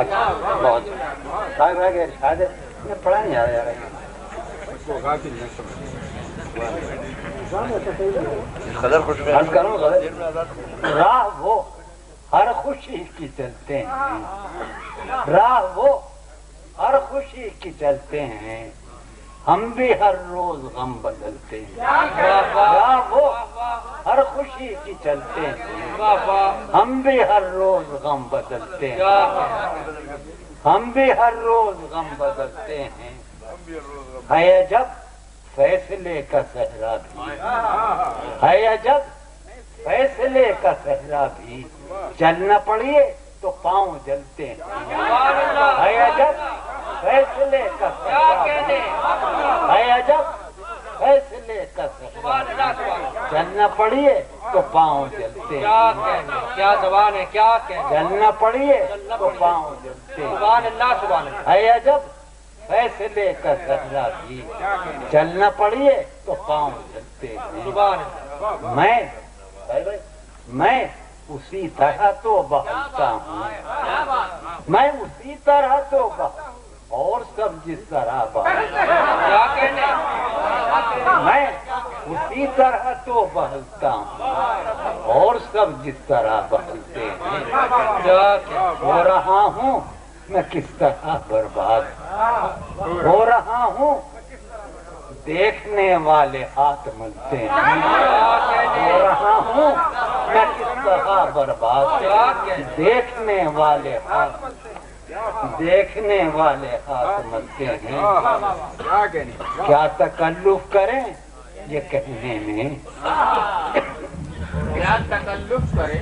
اچھا بہت رہ شاید پڑھا نہیں آ رہا یار راہ وہ ہر خوشی کی چلتے ہیں راہ وہ ہر خوشی کی چلتے ہیں ہم بھی ہر روز غم بدلتے ہیں۔ راہ خوشی کی چلتے ہیں۔ ہم بھی ہر روز غم بدلتے ہیں۔ ہم بھی ہر روز غم بدلتے ہیں۔ ہے جب فیصلے کا صحرا بھی۔ ہے جب فیصلے کا صحرا بھی۔ چلنا پڑیے تو پاؤں جلتے ہیں۔ ہے جب فیصلے کا ہے جب فیصلے کا صحرا چلنا پڑیے تو پاؤں جلتے ہیں۔ کیا زبان ہے؟ کیا کہنے چلنا پڑیے تو پاؤں جلتے سبحان اللہ سبحان اللہ۔ ہے جب فیصلے کا صحرا بھی۔ چلنا پڑیے تو پاؤں چلتے ہیں۔ میں میں اسی طرح تو بہلتا ہوں۔ میں اسی طرح تو بہ اور سب جس طرح کیا کہنے ہوں میں اسی طرح تو بہلتا ہوں۔ اور سب جس طرح بہلتے ہیں۔ ہو رہا ہوں۔ میں کس طرح برباد ہو رہا ہوں۔ دیکھنے والے ہاتھ ملتے ہیں۔ ہو رہا ہوں۔ میں کس طرح برباد دیکھنے والے ہاتھ دیکھنے والے ہاتھ ملتے ہیں۔ کیا تکلف کریں؟ یہ کہنے میں کیا تکلف کرے؟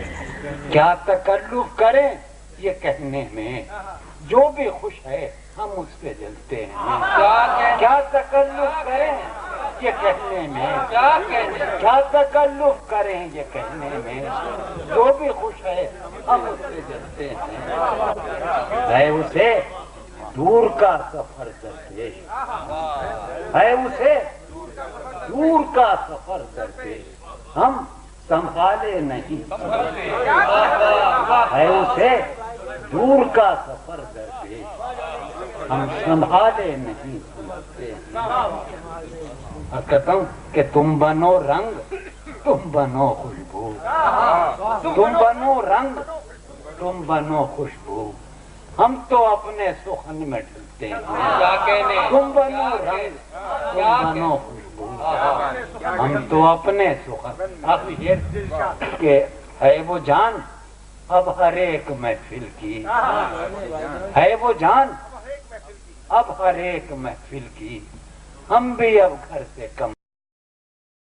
کیا تکلف کریں یہ کہنے میں جو بھی خوش ہے ہم اس پہ جلتے ہیں۔ کیا تکلف کریں؟ یہ کہنے میں کیا تکلف کریں؟ یہ کہنے میں جو بھی خوش ہے ہم اس پہ جلتے ہیں۔ ہے اسے دور کا سفر درپیش ہے اسے دور کا سفر درپیش ہم سنبھالے نہیں۔ ہے اسے دور کا سفر درپیش ہم سنبھالے نہیں۔ کہتا ہوں کہ تم بنو رنگ تم بنو خوشبو۔ تم بنو رنگ تم بنو خوشبو۔ ہم تو اپنے سخن میں ڈلتے ہیں۔ تم بنو رنگ تم بنو خوشبو۔ ہم تو اپنے سخن کہ ہے وہ جان، اب ہر ایک محفل کی۔ ہے وہ جان، اب ہر ایک محفل کی۔ ہم بھی اب گھر سے کم